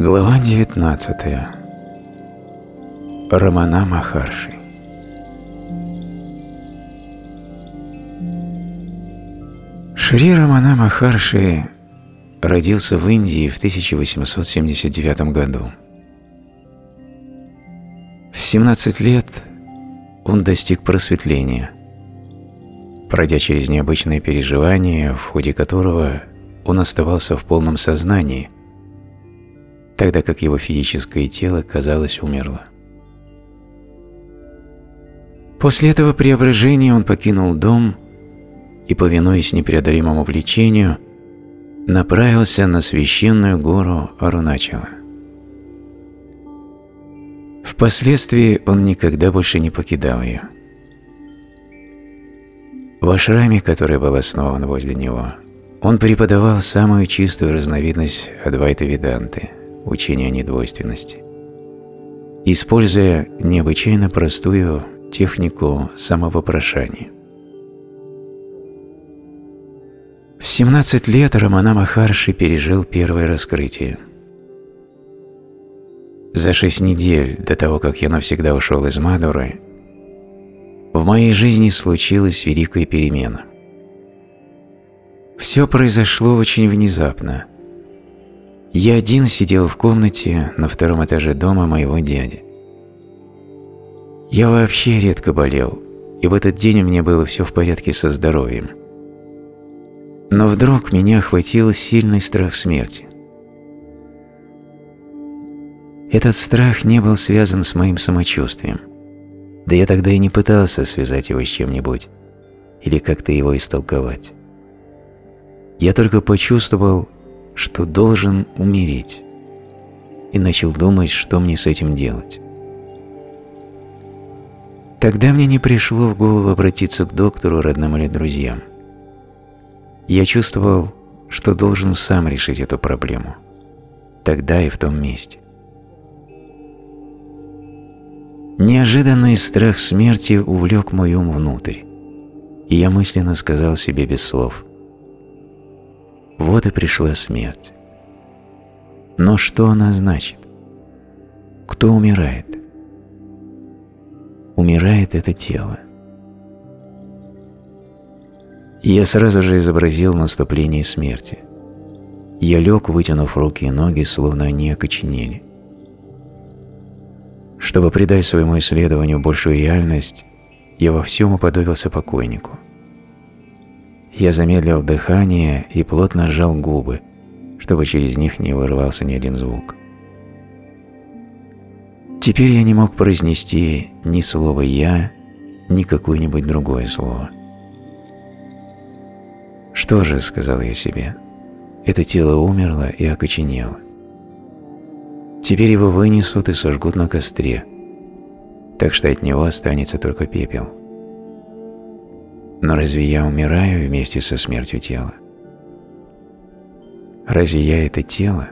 Глава 19. Рамана Махарши Шри Рамана Махарши родился в Индии в 1879 году. В 17 лет он достиг просветления, пройдя через необычное переживание, в ходе которого он оставался в полном сознании – тогда как его физическое тело, казалось, умерло. После этого преображения он покинул дом и, повинуясь непреодолимому влечению, направился на священную гору Аруначала. Впоследствии он никогда больше не покидал ее. В ашраме, который был основан возле него, он преподавал самую чистую разновидность Адвайта Веданты – учения недвойственности, используя необычайно простую технику самовопрошания. В 17 лет Рамана Махарши пережил первое раскрытие. За шесть недель до того, как я навсегда ушел из Мадуры, в моей жизни случилась великая перемена. Все произошло очень внезапно, я один сидел в комнате на втором этаже дома моего дяди. Я вообще редко болел, и в этот день у меня было все в порядке со здоровьем. Но вдруг меня охватил сильный страх смерти. Этот страх не был связан с моим самочувствием. Да я тогда и не пытался связать его с чем-нибудь или как-то его истолковать. Я только почувствовал, что должен умереть, и начал думать, что мне с этим делать. Тогда мне не пришло в голову обратиться к доктору, родным или друзьям. Я чувствовал, что должен сам решить эту проблему. Тогда и в том месте. Неожиданный страх смерти увлек мой ум внутрь, и я мысленно сказал себе без слов вот и пришла смерть. Но что она значит? Кто умирает? Умирает это тело. Я сразу же изобразил наступление смерти. Я лег, вытянув руки и ноги, словно они окоченели. Чтобы придать своему исследованию большую реальность, я во всем уподобился покойнику – я замедлил дыхание и плотно сжал губы, чтобы через них не вырывался ни один звук. Теперь я не мог произнести ни слова «я», ни какое-нибудь другое слово. «Что же», — сказал я себе, — «это тело умерло и окоченело. Теперь его вынесут и сожгут на костре, так что от него останется только пепел». Но разве я умираю вместе со смертью тела? Разве я это тело?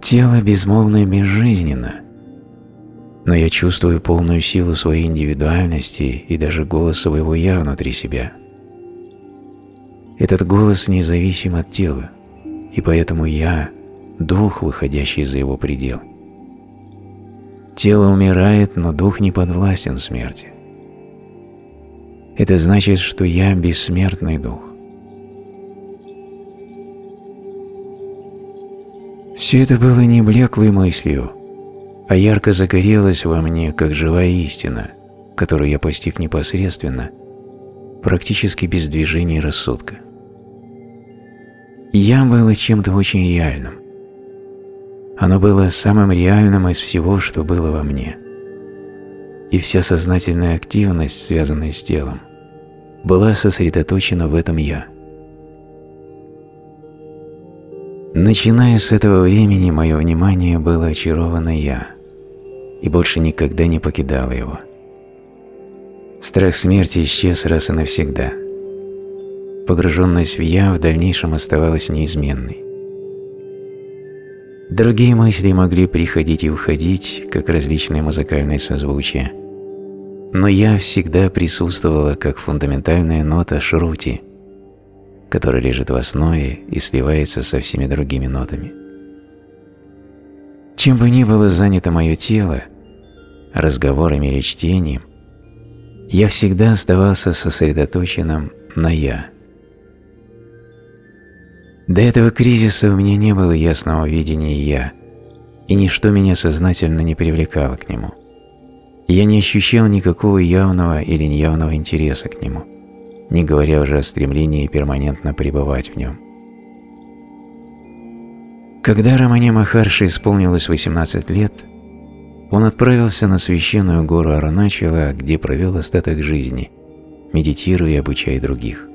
Тело безмолвно и безжизненно, но я чувствую полную силу своей индивидуальности и даже голос своего «я» внутри себя. Этот голос независим от тела, и поэтому я – дух, выходящий за его предел. Тело умирает, но дух не подвластен смерти. Это значит, что я бессмертный дух. Все это было не блеклой мыслью, а ярко загорелось во мне, как живая истина, которую я постиг непосредственно, практически без движения рассудка. Я было чем-то очень реальным. Оно было самым реальным из всего, что было во мне – и вся сознательная активность, связанная с телом, была сосредоточена в этом «я». Начиная с этого времени, мое внимание было очаровано «я» и больше никогда не покидало его. Страх смерти исчез раз и навсегда. Погруженность в «я» в дальнейшем оставалась неизменной. Другие мысли могли приходить и уходить, как различные музыкальные созвучия – но я всегда присутствовала как фундаментальная нота шрути, которая лежит в основе и сливается со всеми другими нотами. Чем бы ни было занято мое тело, разговорами или чтением, я всегда оставался сосредоточенным на «я». До этого кризиса у меня не было ясного видения «я», и ничто меня сознательно не привлекало к нему. Я не ощущал никакого явного или неявного интереса к нему, не говоря уже о стремлении перманентно пребывать в нем. Когда Рамане Махарши исполнилось 18 лет, он отправился на священную гору Аруначала, где провел остаток жизни, медитируя и обучая других.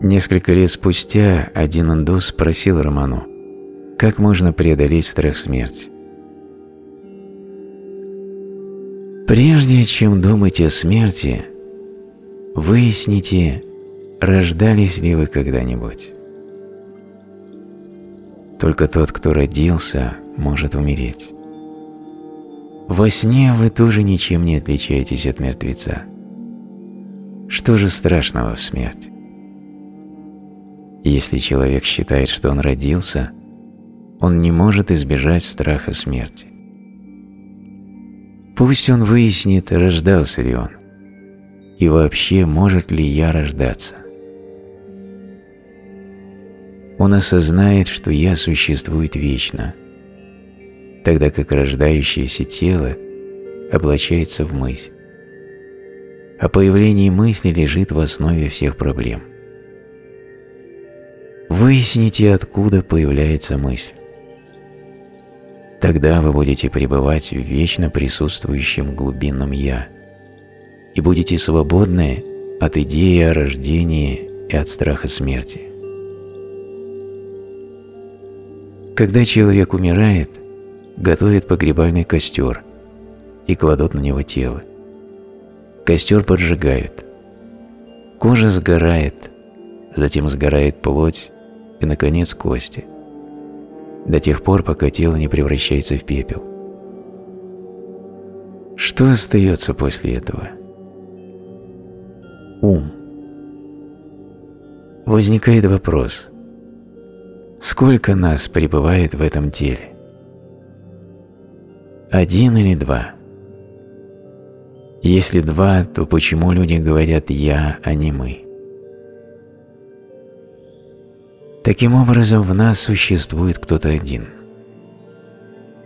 Несколько лет спустя один индус спросил Роману, как можно преодолеть страх смерти. Прежде чем думать о смерти, выясните, рождались ли вы когда-нибудь. Только тот, кто родился, может умереть. Во сне вы тоже ничем не отличаетесь от мертвеца. Что же страшного в смерти? Если человек считает, что он родился, он не может избежать страха смерти. Пусть он выяснит, рождался ли он, и вообще может ли я рождаться. Он осознает, что я существует вечно, тогда как рождающееся тело облачается в мысль. А появление мысли лежит в основе всех проблем. Выясните, откуда появляется мысль. Тогда вы будете пребывать в вечно присутствующем глубинном «Я» и будете свободны от идеи о рождении и от страха смерти. Когда человек умирает, готовят погребальный костер и кладут на него тело. Костер поджигают. Кожа сгорает, затем сгорает плоть и, наконец, кости, до тех пор, пока тело не превращается в пепел. Что остается после этого? Ум. Возникает вопрос, сколько нас пребывает в этом теле? Один или два? Если два, то почему люди говорят «я», а не «мы»? Таким образом, в нас существует кто-то один.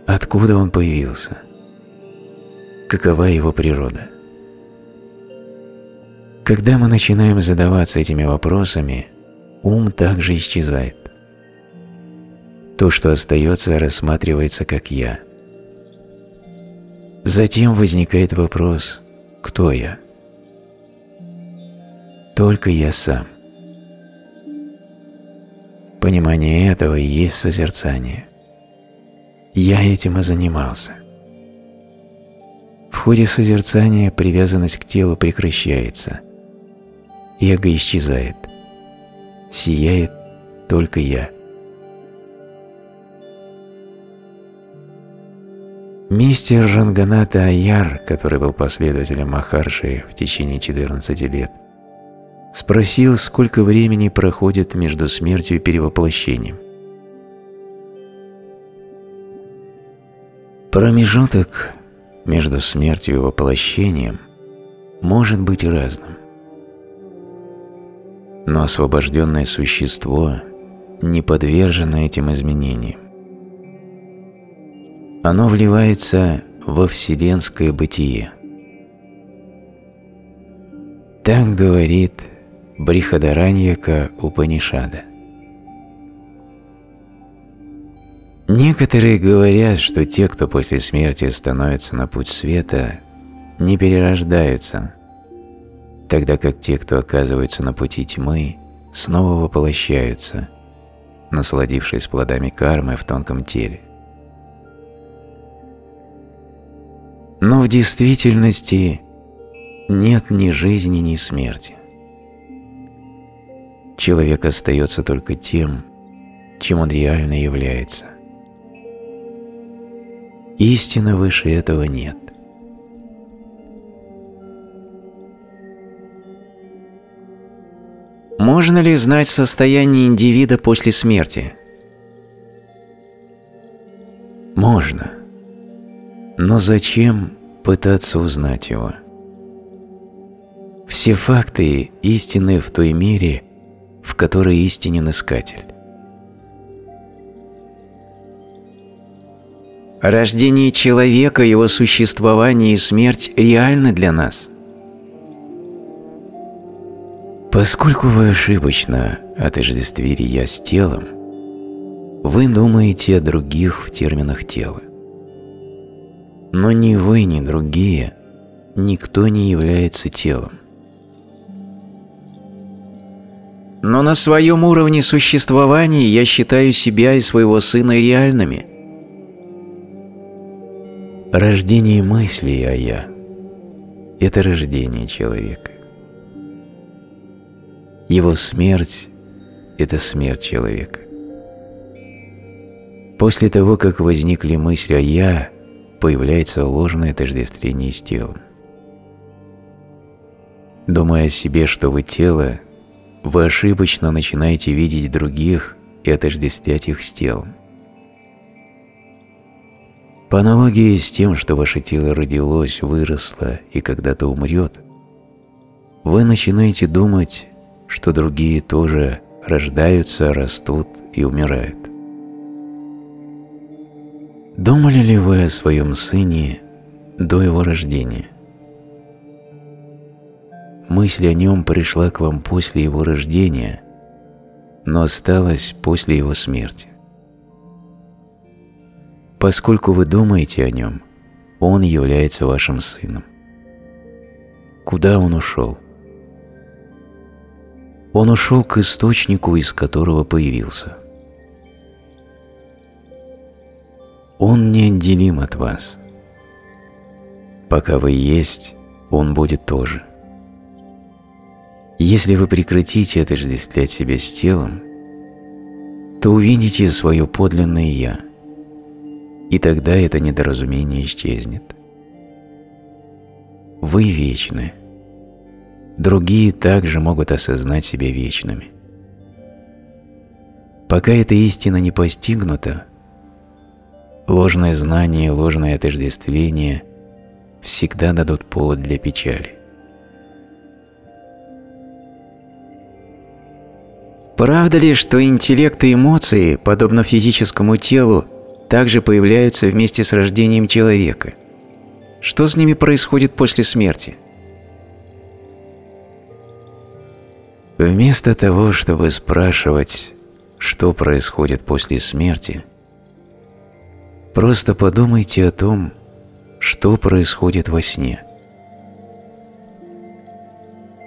Откуда он появился? Какова его природа? Когда мы начинаем задаваться этими вопросами, ум также исчезает. То, что остается, рассматривается как «я». Затем возникает вопрос «Кто я?» Только я сам. Понимание этого и есть созерцание. Я этим и занимался. В ходе созерцания привязанность к телу прекращается. Эго исчезает. Сияет только я. Мистер Ранганата Аяр, который был последователем Махарши в течение 14 лет, спросил, сколько времени проходит между смертью и перевоплощением. Промежуток между смертью и воплощением может быть разным. Но освобожденное существо не подвержено этим изменениям. Оно вливается во вселенское бытие. Так говорит Брихадараньяка Упанишада. Некоторые говорят, что те, кто после смерти становится на путь света, не перерождаются, тогда как те, кто оказывается на пути тьмы, снова воплощаются, насладившись плодами кармы в тонком теле. Но в действительности нет ни жизни, ни смерти человек остается только тем, чем он реально является. Истины выше этого нет. Можно ли знать состояние индивида после смерти? Можно. Но зачем пытаться узнать его? Все факты истинны в той мере, в которой истинен искатель. Рождение человека, его существование и смерть реальны для нас. Поскольку вы ошибочно отождествили «я» с телом, вы думаете о других в терминах тела. Но ни вы, ни другие, никто не является телом. Но на своем уровне существования я считаю себя и своего сына реальными. Рождение мыслей о «я» – это рождение человека. Его смерть – это смерть человека. После того, как возникли мысли о «я», появляется ложное отождествление с телом. Думая о себе, что вы тело, вы ошибочно начинаете видеть других и отождествлять их с телом. По аналогии с тем, что ваше тело родилось, выросло и когда-то умрет, вы начинаете думать, что другие тоже рождаются, растут и умирают. Думали ли вы о своем сыне до его рождения? Мысль о нем пришла к вам после его рождения, но осталась после его смерти. Поскольку вы думаете о нем, он является вашим сыном. Куда он ушел? Он ушел к источнику, из которого появился. Он неотделим от вас. Пока вы есть, он будет тоже. Если вы прекратите отождествлять себя с телом, то увидите свое подлинное «Я», и тогда это недоразумение исчезнет. Вы вечны. Другие также могут осознать себя вечными. Пока эта истина не постигнута, ложное знание и ложное отождествление всегда дадут повод для печали. Правда ли, что интеллект и эмоции, подобно физическому телу, также появляются вместе с рождением человека? Что с ними происходит после смерти? Вместо того, чтобы спрашивать, что происходит после смерти, просто подумайте о том, что происходит во сне.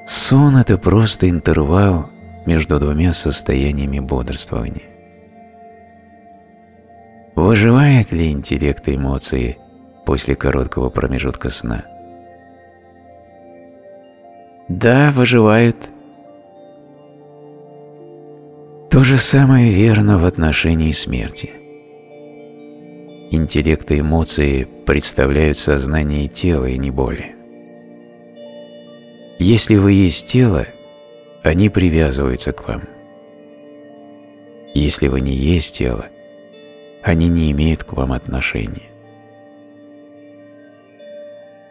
Сон – это просто интервал между двумя состояниями бодрствования. Выживает ли интеллект и эмоции после короткого промежутка сна? Да, выживают. То же самое верно в отношении смерти. Интеллект и эмоции представляют сознание тела и не более. Если вы есть тело – они привязываются к вам. Если вы не есть тело, они не имеют к вам отношения.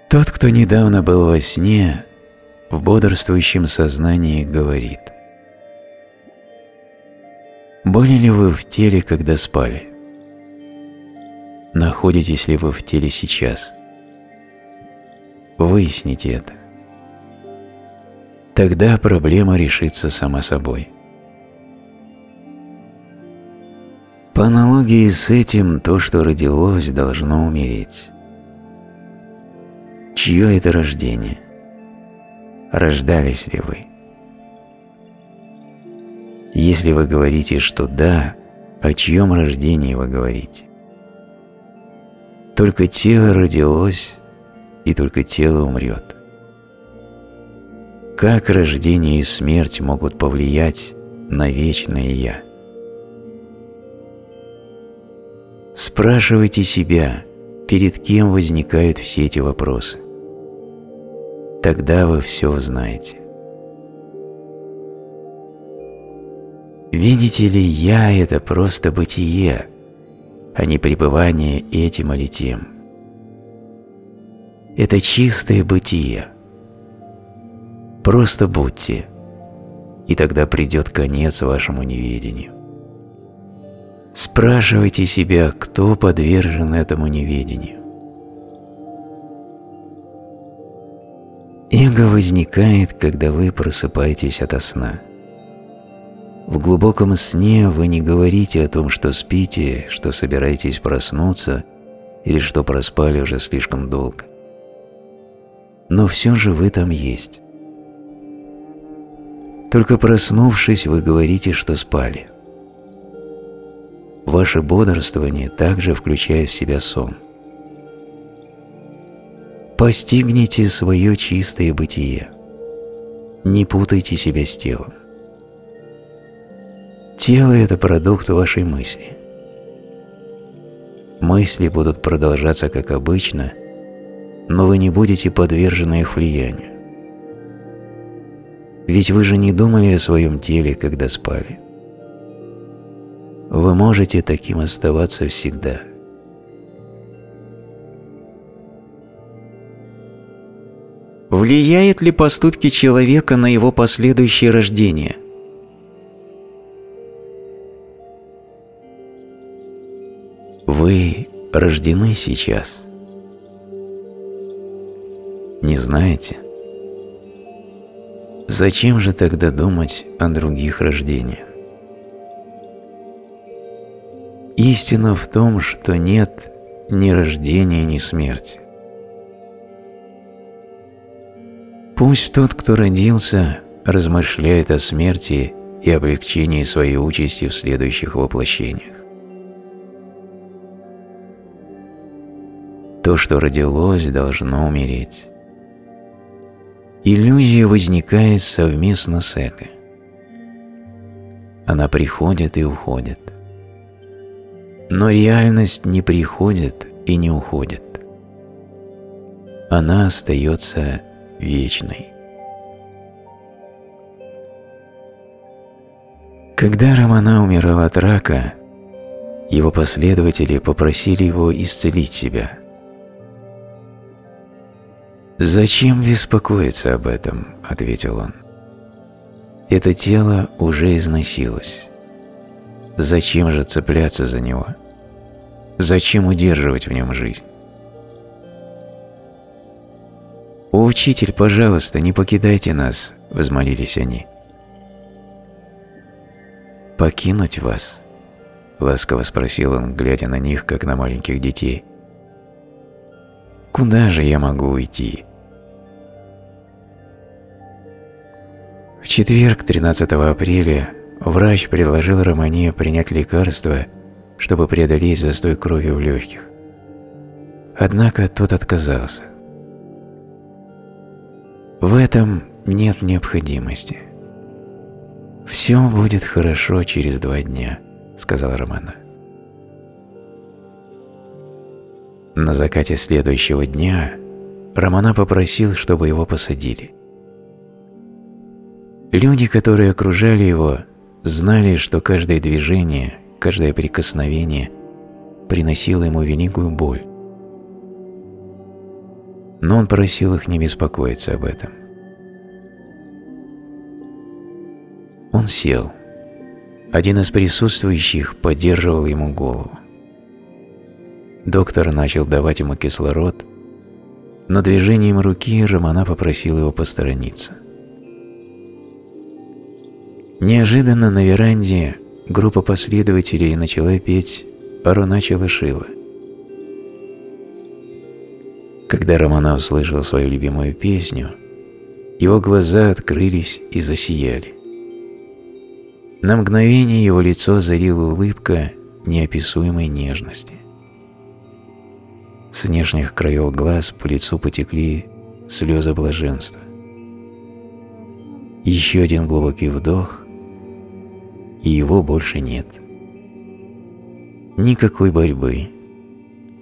Тот, кто недавно был во сне, в бодрствующем сознании говорит. Были ли вы в теле, когда спали? Находитесь ли вы в теле сейчас? Выясните это тогда проблема решится сама собой. По аналогии с этим, то, что родилось, должно умереть. Чье это рождение? Рождались ли вы? Если вы говорите, что да, о чьем рождении вы говорите? Только тело родилось, и только тело умрет. Как рождение и смерть могут повлиять на вечное Я? Спрашивайте себя, перед кем возникают все эти вопросы. Тогда вы все узнаете. Видите ли, Я – это просто бытие, а не пребывание этим или тем. Это чистое бытие. Просто будьте, и тогда придет конец вашему неведению. Спрашивайте себя, кто подвержен этому неведению. Эго возникает, когда вы просыпаетесь ото сна. В глубоком сне вы не говорите о том, что спите, что собираетесь проснуться или что проспали уже слишком долго. Но все же вы там есть. Только проснувшись, вы говорите, что спали. Ваше бодрствование также включает в себя сон. Постигните свое чистое бытие. Не путайте себя с телом. Тело – это продукт вашей мысли. Мысли будут продолжаться как обычно, но вы не будете подвержены их влиянию. Ведь вы же не думали о своем теле, когда спали. Вы можете таким оставаться всегда. Влияет ли поступки человека на его последующее рождение? Вы рождены сейчас. Не знаете? Зачем же тогда думать о других рождениях? Истина в том, что нет ни рождения, ни смерти. Пусть тот, кто родился, размышляет о смерти и облегчении своей участи в следующих воплощениях. То, что родилось, должно умереть. Иллюзия возникает совместно с эго. Она приходит и уходит. Но реальность не приходит и не уходит. Она остается вечной. Когда Романа умирал от рака, его последователи попросили его исцелить себя. «Зачем беспокоиться об этом?» – ответил он. «Это тело уже износилось. Зачем же цепляться за него? Зачем удерживать в нем жизнь? «О, учитель, пожалуйста, не покидайте нас!» – возмолились они. «Покинуть вас?» – ласково спросил он, глядя на них, как на маленьких детей. «Куда же я могу уйти?» В четверг, 13 апреля, Врач предложил Романе принять лекарство, чтобы преодолеть застой крови в легких. Однако тот отказался. В этом нет необходимости. «Все будет хорошо через два дня», — сказал Романа. На закате следующего дня Романа попросил, чтобы его посадили. Люди, которые окружали его, знали, что каждое движение, каждое прикосновение приносило ему великую боль. Но он просил их не беспокоиться об этом. Он сел. Один из присутствующих поддерживал ему голову. Доктор начал давать ему кислород, но движением руки Романа попросил его посторониться. Неожиданно на веранде группа последователей начала петь Аруначала Шила. Когда Романа услышал свою любимую песню, его глаза открылись и засияли. На мгновение его лицо зарила улыбка неописуемой нежности. С внешних краев глаз по лицу потекли слезы блаженства. Еще один глубокий вдох, и его больше нет. Никакой борьбы,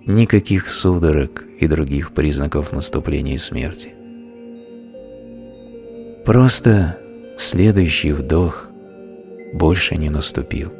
никаких судорог и других признаков наступления смерти. Просто следующий вдох больше не наступил.